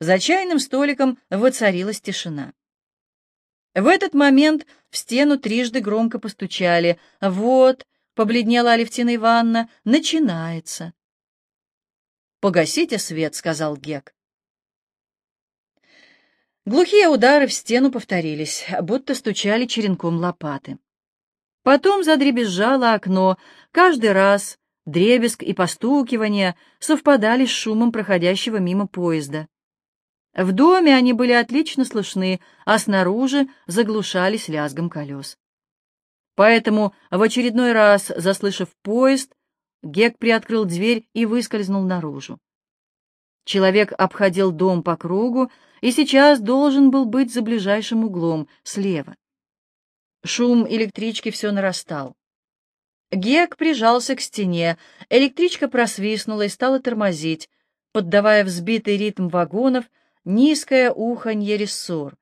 За чайным столиком воцарилась тишина. В этот момент в стену трижды громко постучали. «Вот», — побледнела Алевтина Ивановна, — «начинается». «Погасите свет», — сказал Гек. Глухие удары в стену повторились, будто стучали черенком лопаты. Потом задребезжало окно. Каждый раз дребезг и постукивание совпадали с шумом проходящего мимо поезда. В доме они были отлично слышны, а снаружи заглушались лязгом колес. Поэтому в очередной раз, заслышав поезд, Гек приоткрыл дверь и выскользнул наружу. Человек обходил дом по кругу и сейчас должен был быть за ближайшим углом, слева. Шум электрички все нарастал. Гек прижался к стене, электричка просвистнула и стала тормозить, поддавая взбитый ритм вагонов низкое уханье рессор.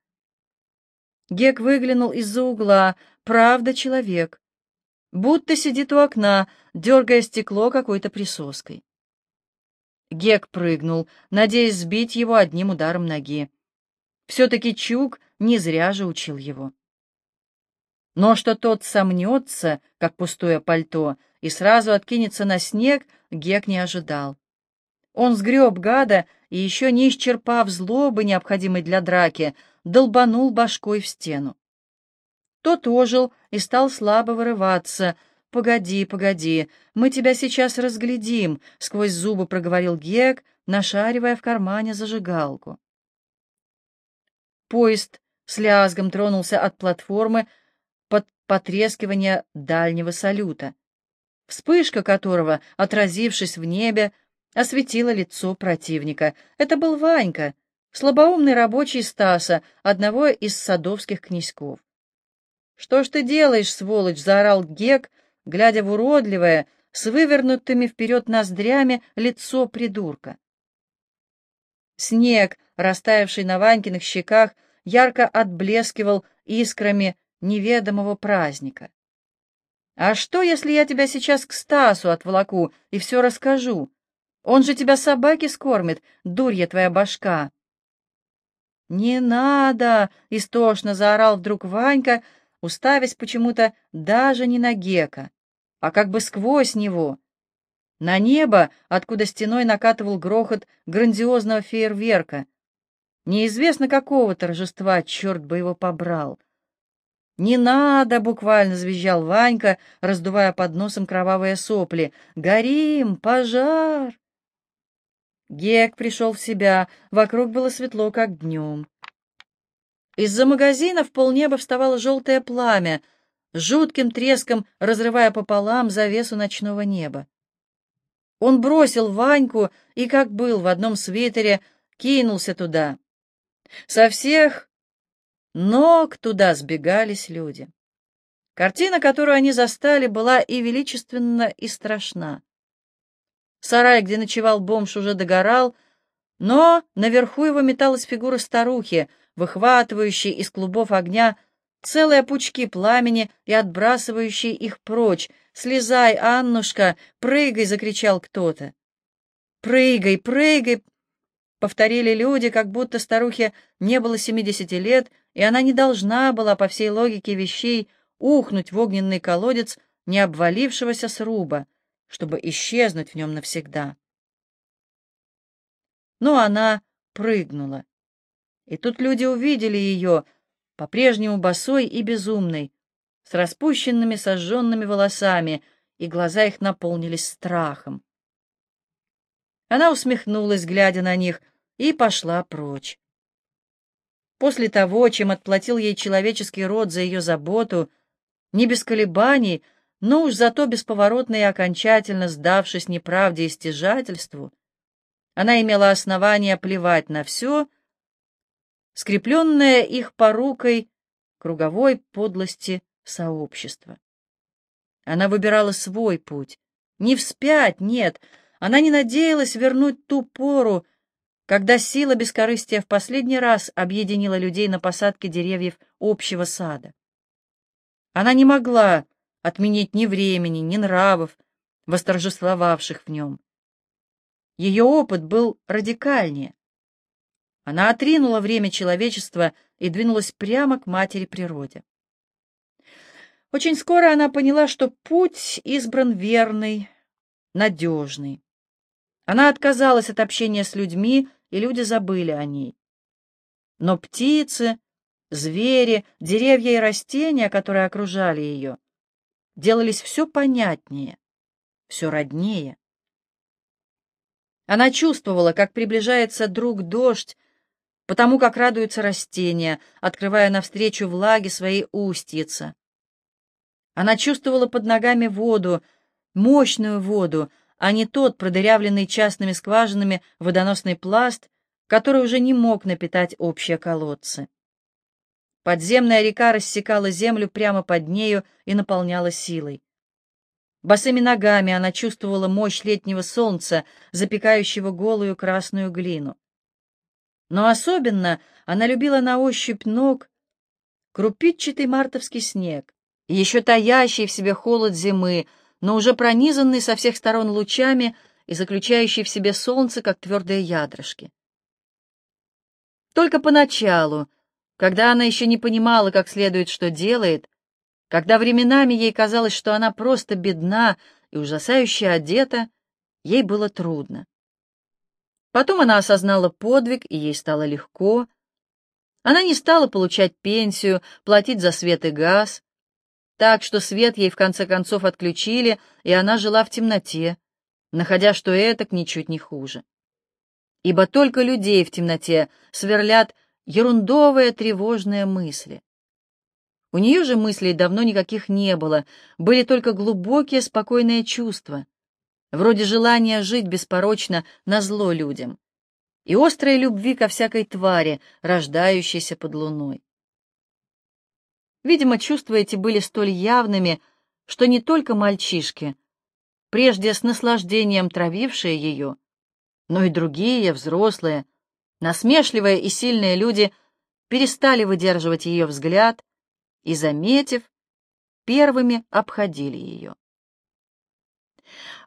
Гек выглянул из-за угла, правда, человек. Будто сидит у окна, дергая стекло какой-то присоской. Гек прыгнул, надеясь сбить его одним ударом ноги. Все-таки Чук не зря же учил его. Но что тот сомнется, как пустое пальто, и сразу откинется на снег, Гек не ожидал. Он сгреб гада и, еще не исчерпав злобы, необходимой для драки, долбанул башкой в стену. Тот ожил и стал слабо вырываться. «Погоди, погоди, мы тебя сейчас разглядим», — сквозь зубы проговорил Гек, нашаривая в кармане зажигалку. Поезд с лязгом тронулся от платформы под потрескивание дальнего салюта, вспышка которого, отразившись в небе, осветила лицо противника. Это был Ванька, слабоумный рабочий Стаса, одного из садовских князьков. «Что ж ты делаешь, сволочь?» — заорал Гек, глядя в уродливое, с вывернутыми вперед ноздрями лицо придурка. Снег, растаявший на Ванькиных щеках, ярко отблескивал искрами неведомого праздника. «А что, если я тебя сейчас к Стасу отволоку и все расскажу? Он же тебя собаки скормит, дурья твоя башка!» «Не надо!» — истошно заорал вдруг Ванька, уставясь почему-то даже не на Гека, а как бы сквозь него. На небо, откуда стеной накатывал грохот грандиозного фейерверка. Неизвестно какого торжества, черт бы его побрал. «Не надо!» — буквально завизжал Ванька, раздувая под носом кровавые сопли. «Горим! Пожар!» Гек пришел в себя, вокруг было светло, как днем. Из-за магазина в полнеба вставало желтое пламя, жутким треском разрывая пополам завесу ночного неба. Он бросил Ваньку и, как был в одном свитере, кинулся туда. Со всех ног туда сбегались люди. Картина, которую они застали, была и величественна, и страшна. Сарай, где ночевал бомж, уже догорал, но наверху его металась фигура старухи, выхватывающей из клубов огня целые пучки пламени и отбрасывающей их прочь. «Слезай, Аннушка! Прыгай!» — закричал кто-то. «Прыгай, прыгай!» — повторили люди, как будто старухе не было семидесяти лет, и она не должна была, по всей логике вещей, ухнуть в огненный колодец не обвалившегося сруба, чтобы исчезнуть в нем навсегда. Но она прыгнула. И тут люди увидели ее, по-прежнему босой и безумной, с распущенными сожженными волосами, и глаза их наполнились страхом. Она усмехнулась, глядя на них, и пошла прочь. После того, чем отплатил ей человеческий род за ее заботу, не без колебаний, но уж зато бесповоротно и окончательно сдавшись неправде и стяжательству, она имела основание плевать на все, скрепленное их порукой круговой подлости сообщества. Она выбирала свой путь, не вспять, нет, она не надеялась вернуть ту пору, когда сила бескорыстия в последний раз объединила людей на посадке деревьев общего сада. Она не могла отменить ни времени, ни нравов, восторжествовавших в нем. Ее опыт был радикальнее. Она отринула время человечества и двинулась прямо к матери природе. Очень скоро она поняла, что путь избран верный, надежный. Она отказалась от общения с людьми, и люди забыли о ней. Но птицы, звери, деревья и растения, которые окружали ее, делались все понятнее, все роднее. Она чувствовала, как приближается друг дождь, потому как радуются растения, открывая навстречу влаге свои устьица. Она чувствовала под ногами воду, мощную воду, а не тот продырявленный частными скважинами водоносный пласт, который уже не мог напитать общие колодцы. Подземная река рассекала землю прямо под нею и наполняла силой. Босыми ногами она чувствовала мощь летнего солнца, запекающего голую красную глину. Но особенно она любила на ощупь ног крупичатый мартовский снег, еще таящий в себе холод зимы, но уже пронизанный со всех сторон лучами и заключающий в себе солнце, как твердые ядрышки. Только поначалу, когда она еще не понимала, как следует, что делает, когда временами ей казалось, что она просто бедна и ужасающе одета, ей было трудно. Потом она осознала подвиг, и ей стало легко. Она не стала получать пенсию, платить за свет и газ, так что свет ей в конце концов отключили, и она жила в темноте, находя, что это ничуть не хуже. Ибо только людей в темноте сверлят ерундовые тревожные мысли. У нее же мыслей давно никаких не было, были только глубокие спокойные чувства, вроде желания жить беспорочно на зло людям, и острой любви ко всякой твари, рождающейся под луной. Видимо, чувства эти были столь явными, что не только мальчишки, прежде с наслаждением травившие ее, но и другие, взрослые, насмешливые и сильные люди перестали выдерживать ее взгляд и, заметив, первыми обходили ее.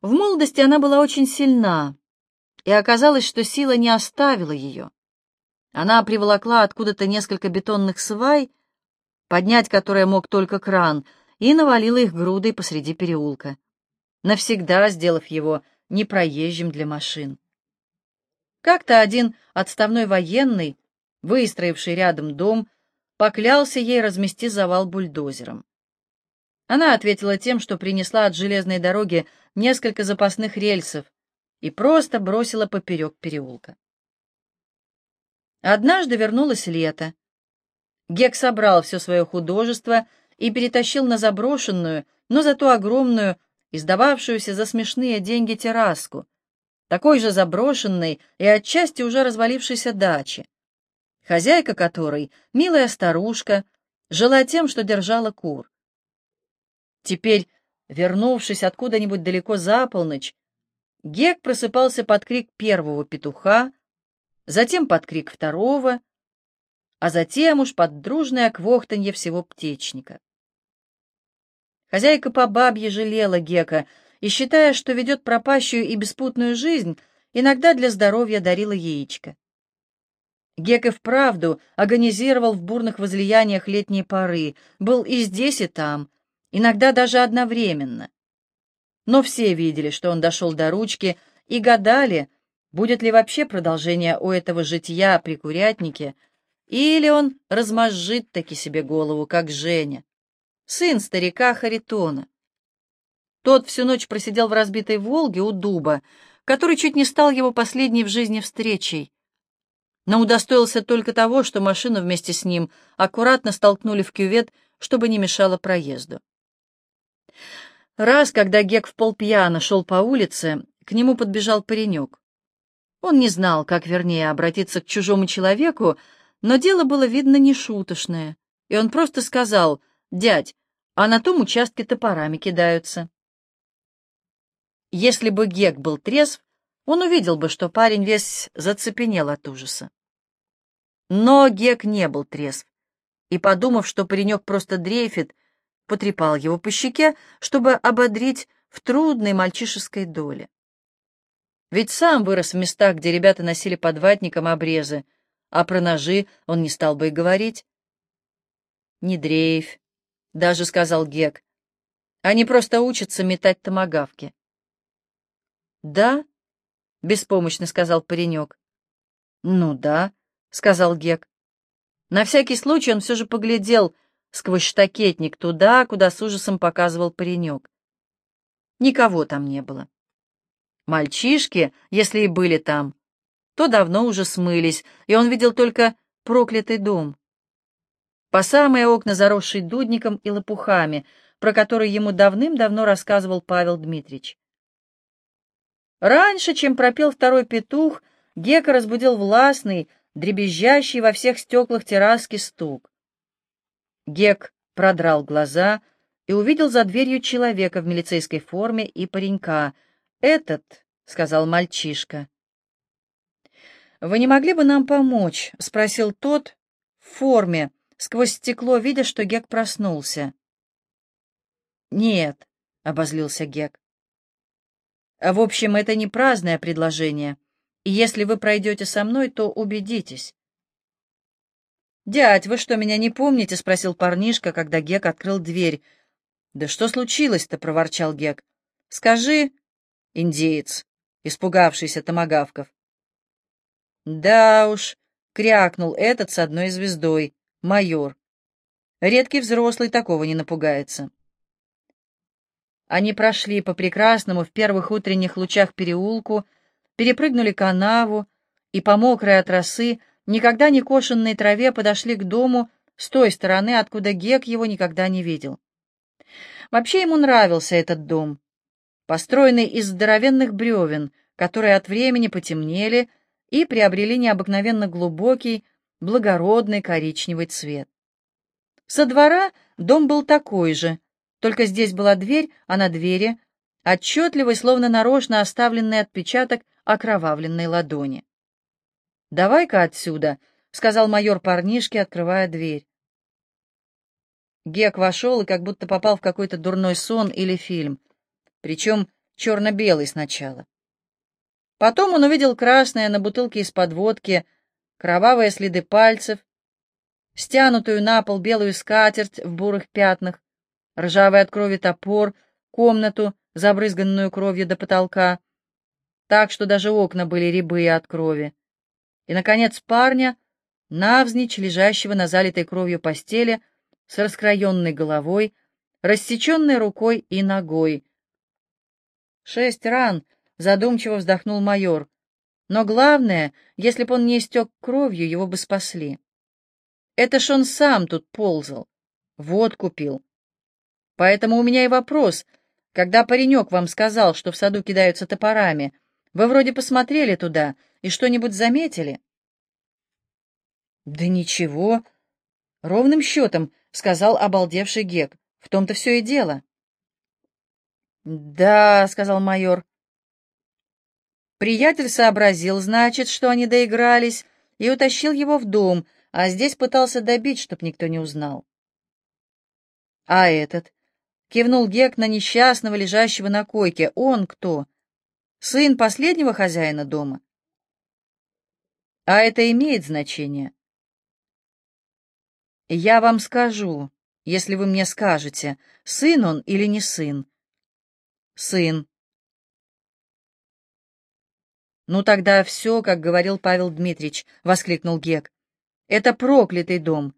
В молодости она была очень сильна, и оказалось, что сила не оставила ее. Она приволокла откуда-то несколько бетонных свай, поднять которые мог только кран, и навалила их грудой посреди переулка, навсегда сделав его непроезжим для машин. Как-то один отставной военный, выстроивший рядом дом, поклялся ей размести завал бульдозером. Она ответила тем, что принесла от железной дороги несколько запасных рельсов и просто бросила поперек переулка. Однажды вернулось лето. Гек собрал все свое художество и перетащил на заброшенную, но зато огромную, издававшуюся за смешные деньги терраску, такой же заброшенной и отчасти уже развалившейся дачи, хозяйка которой, милая старушка, жила тем, что держала кур. Теперь, вернувшись откуда-нибудь далеко за полночь, Гек просыпался под крик первого петуха, затем под крик второго, а затем уж под дружное квохтанье всего птичника. Хозяйка по бабье жалела Гека и, считая, что ведет пропащую и беспутную жизнь, иногда для здоровья дарила яичко. Гек и вправду агонизировал в бурных возлияниях летней поры, был и здесь, и там, иногда даже одновременно. Но все видели, что он дошел до ручки, и гадали, будет ли вообще продолжение у этого житья при курятнике, или он размозжит таки себе голову, как Женя, сын старика Харитона. Тот всю ночь просидел в разбитой «Волге» у дуба, который чуть не стал его последней в жизни встречей, но удостоился только того, что машину вместе с ним аккуратно столкнули в кювет, чтобы не мешало проезду. Раз, когда Гек в полпьяна шел по улице, к нему подбежал паренек. Он не знал, как вернее обратиться к чужому человеку, но дело было, видно, нешуточное, и он просто сказал, «Дядь, а на том участке топорами кидаются». Если бы Гек был трезв, он увидел бы, что парень весь зацепенел от ужаса. Но Гек не был трезв, и, подумав, что паренек просто дрейфит, потрепал его по щеке, чтобы ободрить в трудной мальчишеской доле. Ведь сам вырос в местах, где ребята носили под ватником обрезы, а про ножи он не стал бы и говорить. «Не дрейфь», — даже сказал Гек. «Они просто учатся метать томагавки». «Да?» — беспомощно сказал паренек. «Ну да», — сказал Гек. На всякий случай он все же поглядел сквозь штакетник туда, куда с ужасом показывал паренек. Никого там не было. Мальчишки, если и были там, то давно уже смылись, и он видел только проклятый дом. По самые окна, заросший дудником и лопухами, про который ему давным-давно рассказывал Павел Дмитриевич. Раньше, чем пропел второй петух, Гека разбудил властный, дребезжащий во всех стеклах терраски стук. Гек продрал глаза и увидел за дверью человека в милицейской форме и паренька. «Этот», — сказал мальчишка. «Вы не могли бы нам помочь?» — спросил тот в форме, сквозь стекло, видя, что Гек проснулся. «Нет», — обозлился Гек. В общем, это не праздное предложение, и если вы пройдете со мной, то убедитесь. «Дядь, вы что, меня не помните?» — спросил парнишка, когда Гек открыл дверь. «Да что случилось-то?» — проворчал Гек. «Скажи, индеец, испугавшийся томагавков». «Да уж», — крякнул этот с одной звездой, майор. «Редкий взрослый такого не напугается». Они прошли по прекрасному в первых утренних лучах переулку, перепрыгнули канаву и по мокрой от росы, никогда не кошенной траве подошли к дому с той стороны, откуда Гек его никогда не видел. Вообще ему нравился этот дом, построенный из здоровенных бревен, которые от времени потемнели и приобрели необыкновенно глубокий, благородный коричневый цвет. Со двора дом был такой же — только здесь была дверь, а на двери отчетливый, словно нарочно оставленный отпечаток окровавленной ладони. «Давай-ка отсюда», — сказал майор парнишке, открывая дверь. Гек вошел и как будто попал в какой-то дурной сон или фильм, причем черно-белый сначала. Потом он увидел красное на бутылке из-под водки, кровавые следы пальцев, стянутую на пол белую скатерть в бурых пятнах, ржавый от крови топор, комнату, забрызганную кровью до потолка, так что даже окна были рябые от крови. И, наконец, парня, навзничь лежащего на залитой кровью постели, с раскроенной головой, рассеченной рукой и ногой. «Шесть ран», — задумчиво вздохнул майор. «Но главное, если б он не истек кровью, его бы спасли. Это ж он сам тут ползал, водку пил, Поэтому у меня и вопрос. Когда паренек вам сказал, что в саду кидаются топорами, вы вроде посмотрели туда и что-нибудь заметили? Да ничего. Ровным счетом, — сказал обалдевший Гек. В том-то все и дело. Да, — сказал майор. Приятель сообразил, значит, что они доигрались, и утащил его в дом, а здесь пытался добить, чтоб никто не узнал. А этот? Кивнул Гек на несчастного, лежащего на койке. Он кто? Сын последнего хозяина дома? А это имеет значение? Я вам скажу, если вы мне скажете, сын он или не сын. Сын. Ну тогда все, как говорил Павел Дмитриевич, воскликнул Гек. Это проклятый дом.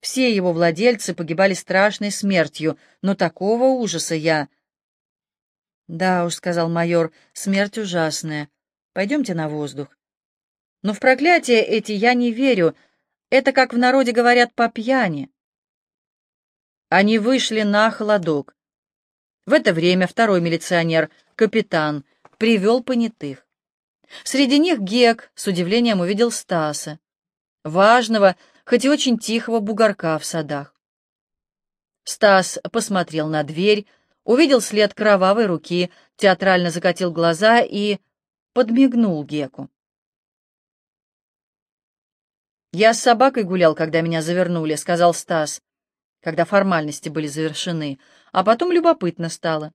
Все его владельцы погибали страшной смертью, но такого ужаса я... «Да уж», — сказал майор, — «смерть ужасная. Пойдемте на воздух». «Но в проклятия эти я не верю. Это, как в народе говорят, по пьяни». Они вышли на холодок. В это время второй милиционер, капитан, привел понятых. Среди них Гек с удивлением увидел Стаса, важного, хоть и очень тихого бугорка в садах. Стас посмотрел на дверь, увидел след кровавой руки, театрально закатил глаза и подмигнул Геку. «Я с собакой гулял, когда меня завернули», — сказал Стас, когда формальности были завершены, а потом любопытно стало.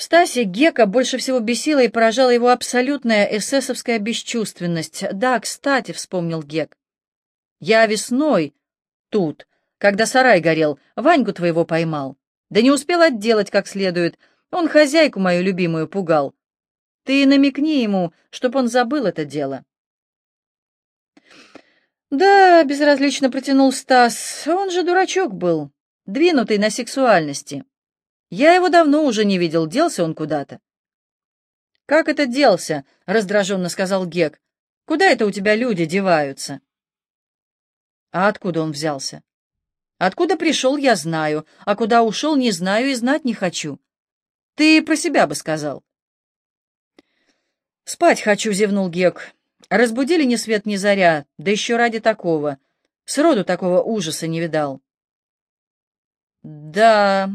В Стасе Гека больше всего бесила и поражала его абсолютная эсэсовская бесчувственность. «Да, кстати», — вспомнил Гек, — «я весной тут, когда сарай горел, Ваньку твоего поймал. Да не успел отделать как следует. Он хозяйку мою любимую пугал. Ты намекни ему, чтоб он забыл это дело». «Да», — безразлично протянул Стас, — «он же дурачок был, двинутый на сексуальности. Я его давно уже не видел, делся он куда-то». «Как это делся?» — раздраженно сказал Гек. «Куда это у тебя люди деваются?» «А откуда он взялся?» «Откуда пришел, я знаю, а куда ушел, не знаю и знать не хочу. Ты про себя бы сказал». «Спать хочу», — зевнул Гек. Разбудили ни свет ни заря, да еще ради такого. Сроду такого ужаса не видал. Да,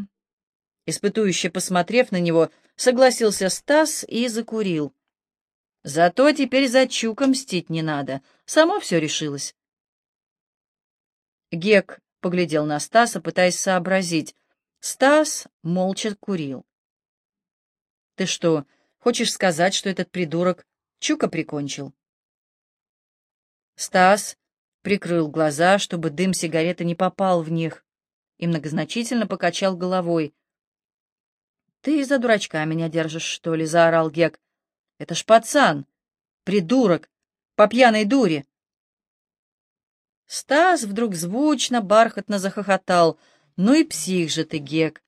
испытующе посмотрев на него, согласился Стас и закурил. Зато теперь за Чука мстить не надо, само все решилось. Гек поглядел на Стаса, пытаясь сообразить. Стас молча курил. «Ты что, хочешь сказать, что этот придурок Чука прикончил?» Стас прикрыл глаза, чтобы дым сигареты не попал в них, и многозначительно покачал головой. «Ты за дурачка меня держишь, что ли?» — заорал Гек. «Это ж пацан! Придурок! По пьяной дуре!» Стас вдруг звучно, бархатно захохотал. «Ну и псих же ты, Гек!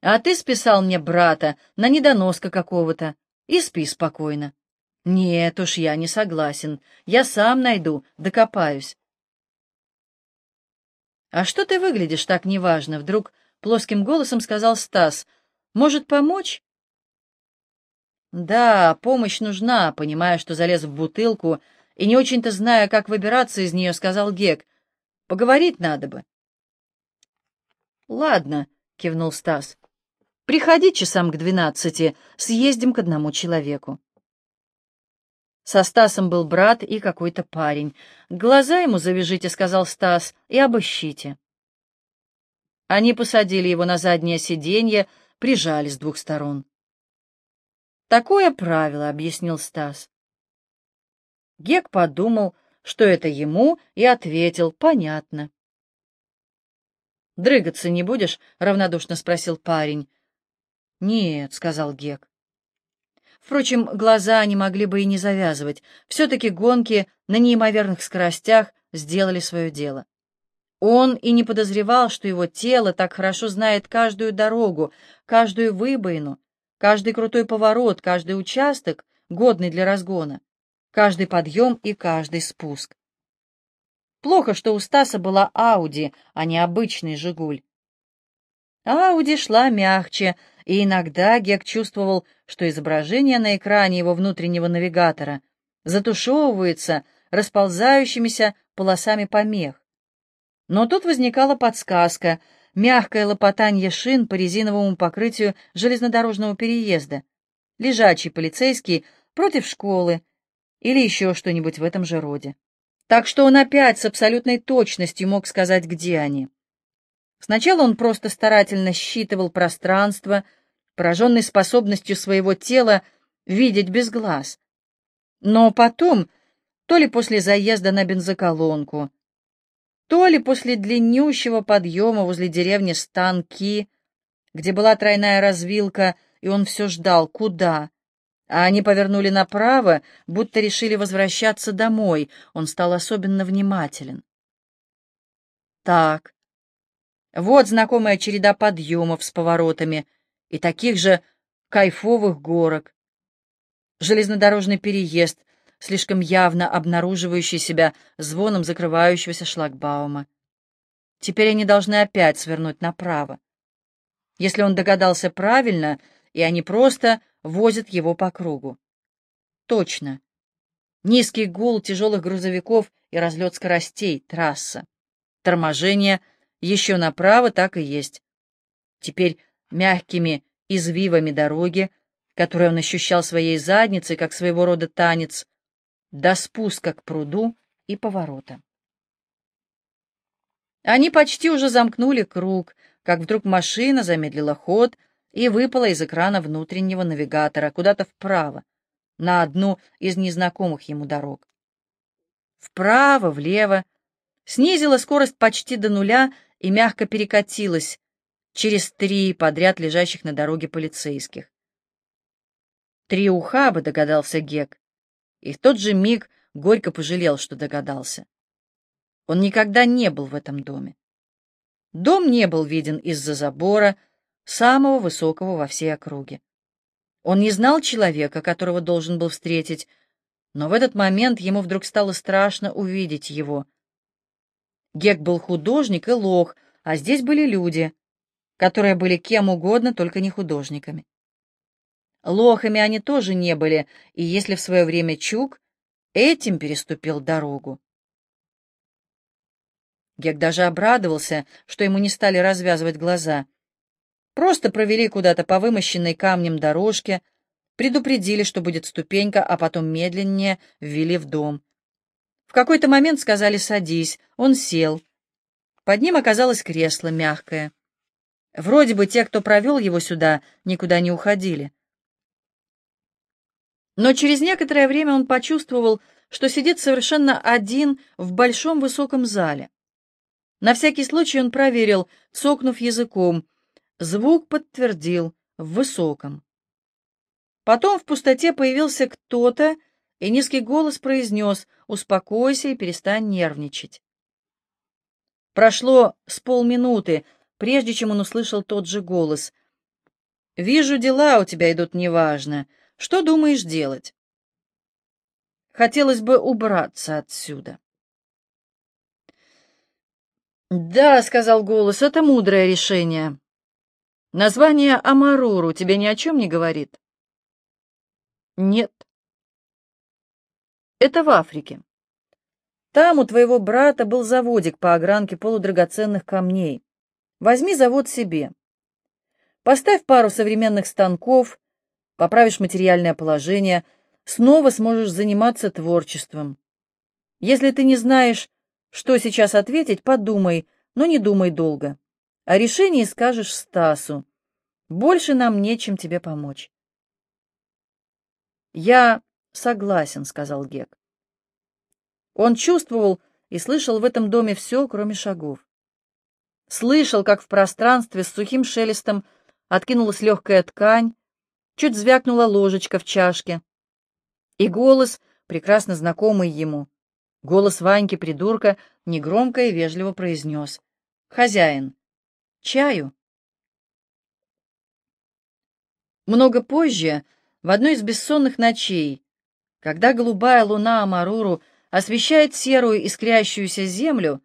А ты списал мне брата на недоноска какого-то, и спи спокойно. Нет уж, я не согласен. Я сам найду, докопаюсь. А что ты выглядишь так неважно? Вдруг плоским голосом сказал Стас. Может, помочь? Да, помощь нужна, понимая, что залез в бутылку и не очень-то зная, как выбираться из нее, сказал Гек. Поговорить надо бы. Ладно, кивнул Стас. Приходи часам к двенадцати, съездим к одному человеку. Со Стасом был брат и какой-то парень. «Глаза ему завяжите», — сказал Стас, — «и обыщите». Они посадили его на заднее сиденье, прижали с двух сторон. «Такое правило», — объяснил Стас. Гек подумал, что это ему, и ответил, «понятно». «Дрыгаться не будешь?» — равнодушно спросил парень. «Нет», — сказал Гек. Впрочем, глаза они могли бы и не завязывать. Все-таки гонки на неимоверных скоростях сделали свое дело. Он и не подозревал, что его тело так хорошо знает каждую дорогу, каждую выбоину, каждый крутой поворот, каждый участок, годный для разгона, каждый подъем и каждый спуск. Плохо, что у Стаса была Ауди, а не обычный «Жигуль». Ауди шла мягче, и иногда Гек чувствовал, что изображение на экране его внутреннего навигатора затушевывается расползающимися полосами помех. Но тут возникала подсказка, мягкое лопотанье шин по резиновому покрытию железнодорожного переезда, лежачий полицейский против школы или еще что-нибудь в этом же роде. Так что он опять с абсолютной точностью мог сказать, где они. Сначала он просто старательно считывал пространство, пораженный способностью своего тела видеть без глаз. Но потом, то ли после заезда на бензоколонку, то ли после длиннющего подъема возле деревни Станки, где была тройная развилка, и он все ждал, куда. А они повернули направо, будто решили возвращаться домой. Он стал особенно внимателен. Так, вот знакомая череда подъемов с поворотами — и таких же кайфовых горок. Железнодорожный переезд, слишком явно обнаруживающий себя звоном закрывающегося шлагбаума. Теперь они должны опять свернуть направо. Если он догадался правильно, и они просто возят его по кругу. Точно. Низкий гул тяжелых грузовиков и разлет скоростей, трасса. Торможение еще направо так и есть. Теперь мягкими извивами дороги, которую он ощущал своей задницей, как своего рода танец, до спуска к пруду и поворота. Они почти уже замкнули круг, как вдруг машина замедлила ход и выпала из экрана внутреннего навигатора куда-то вправо, на одну из незнакомых ему дорог. Вправо, влево, снизила скорость почти до нуля и мягко перекатилась через три подряд лежащих на дороге полицейских. Три ухаба, догадался Гек, и в тот же миг горько пожалел, что догадался. Он никогда не был в этом доме. Дом не был виден из-за забора, самого высокого во всей округе. Он не знал человека, которого должен был встретить, но в этот момент ему вдруг стало страшно увидеть его. Гек был художник и лох, а здесь были люди, которые были кем угодно, только не художниками. Лохами они тоже не были, и если в свое время Чук этим переступил дорогу. Гек даже обрадовался, что ему не стали развязывать глаза. Просто провели куда-то по вымощенной камнем дорожке, предупредили, что будет ступенька, а потом медленнее ввели в дом. В какой-то момент сказали «садись», он сел. Под ним оказалось кресло мягкое. Вроде бы те, кто провел его сюда, никуда не уходили. Но через некоторое время он почувствовал, что сидит совершенно один в большом высоком зале. На всякий случай он проверил, цокнув языком. Звук подтвердил в высоком. Потом в пустоте появился кто-то, и низкий голос произнес «Успокойся и перестань нервничать». Прошло с полминуты, прежде чем он услышал тот же голос. «Вижу, дела у тебя идут неважно. Что думаешь делать?» «Хотелось бы убраться отсюда». «Да», — сказал голос, — «это мудрое решение. Название Амаруру тебе ни о чем не говорит?» «Нет». «Это в Африке. Там у твоего брата был заводик по огранке полудрагоценных камней. Возьми завод себе. Поставь пару современных станков, поправишь материальное положение, снова сможешь заниматься творчеством. Если ты не знаешь, что сейчас ответить, подумай, но не думай долго. О решении скажешь Стасу. Больше нам нечем тебе помочь. «Я согласен», — сказал Гек. Он чувствовал и слышал в этом доме все, кроме шагов. Слышал, как в пространстве с сухим шелестом откинулась легкая ткань, чуть звякнула ложечка в чашке. И голос, прекрасно знакомый ему, Голос Ваньки-придурка негромко и вежливо произнес. «Хозяин, чаю?» Много позже, в одной из бессонных ночей, когда голубая луна Амаруру освещает серую искрящуюся землю,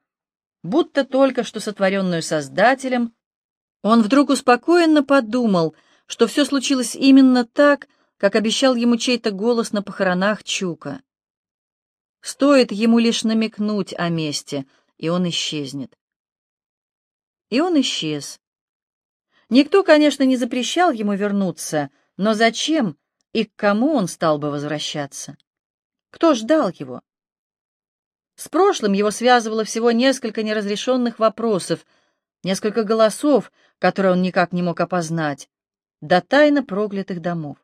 будто только что сотворенную Создателем, он вдруг успокоенно подумал, что все случилось именно так, как обещал ему чей-то голос на похоронах Чука. Стоит ему лишь намекнуть о месте, и он исчезнет. И он исчез. Никто, конечно, не запрещал ему вернуться, но зачем и к кому он стал бы возвращаться? Кто ждал его? С прошлым его связывало всего несколько неразрешенных вопросов, несколько голосов, которые он никак не мог опознать, до тайно проклятых домов.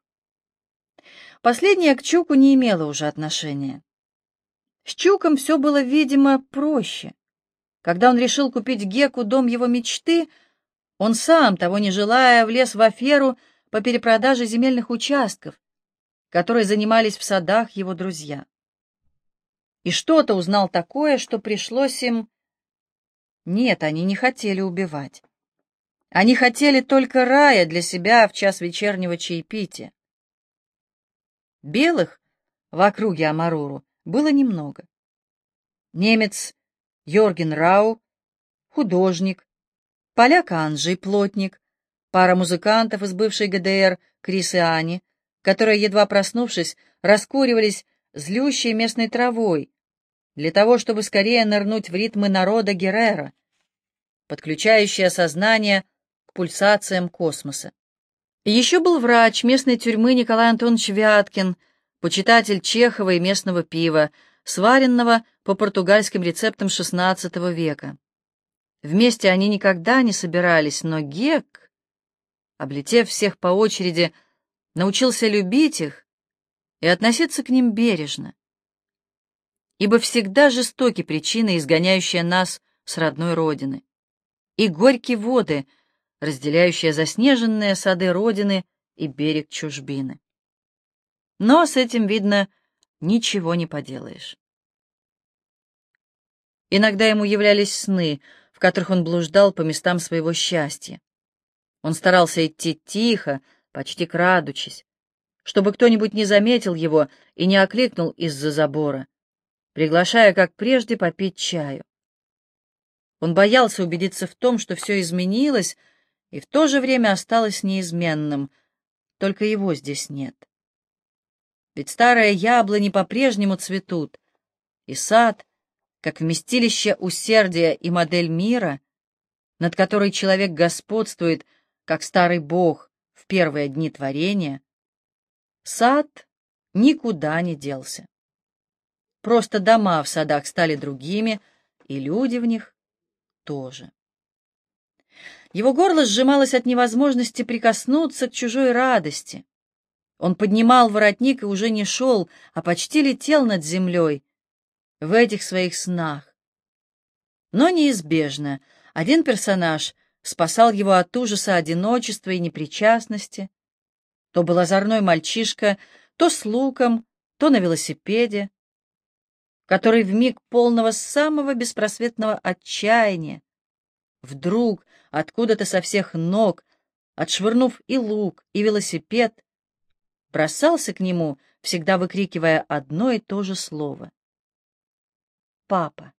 Последнее к Чуку не имело уже отношения. С Чуком все было, видимо, проще. Когда он решил купить Геку дом его мечты, он сам, того не желая, влез в аферу по перепродаже земельных участков, которые занимались в садах его друзья. И что-то узнал такое, что пришлось им... Нет, они не хотели убивать. Они хотели только рая для себя в час вечернего чаепития. Белых в округе Амаруру было немного. Немец Йорген Рау, художник, поляк Анжей, плотник, пара музыкантов из бывшей ГДР Крис и Ани, которые, едва проснувшись, раскуривались злющей местной травой для того, чтобы скорее нырнуть в ритмы народа Геррера, подключающее сознание пульсациям космоса. Еще был врач местной тюрьмы Николай Антонович Вяткин — почитатель Чехова и местного пива, сваренного по португальским рецептам XVI века. Вместе они никогда не собирались, но Гек... облетев всех по очереди, научился любить их и относиться к ним бережно. Ибо всегда жестоки причины, изгоняющие нас с родной родины, и горькие воды, разделяющие заснеженные сады родины и берег чужбины. Но с этим, видно, ничего не поделаешь. Иногда ему являлись сны, в которых он блуждал по местам своего счастья. Он старался идти тихо, почти крадучись, чтобы кто-нибудь не заметил его и не окликнул из-за забора, приглашая, как прежде, попить чаю. Он боялся убедиться в том, что все изменилось, и в то же время осталось неизменным, только его здесь нет. Ведь старые яблони по-прежнему цветут, и сад, как вместилище усердия и модель мира, над которой человек господствует, как старый бог в первые дни творения, сад никуда не делся. Просто дома в садах стали другими, и люди в них тоже. Его горло сжималось от невозможности прикоснуться к чужой радости. Он поднимал воротник и уже не шел, а почти летел над землей в этих своих снах. Но неизбежно один персонаж спасал его от ужаса одиночества и непричастности. То был озорной мальчишка, то с луком, то на велосипеде, который в миг полного самого беспросветного отчаяния вдруг откуда-то со всех ног, отшвырнув и лук, и велосипед, бросался к нему, всегда выкрикивая одно и то же слово. «Папа».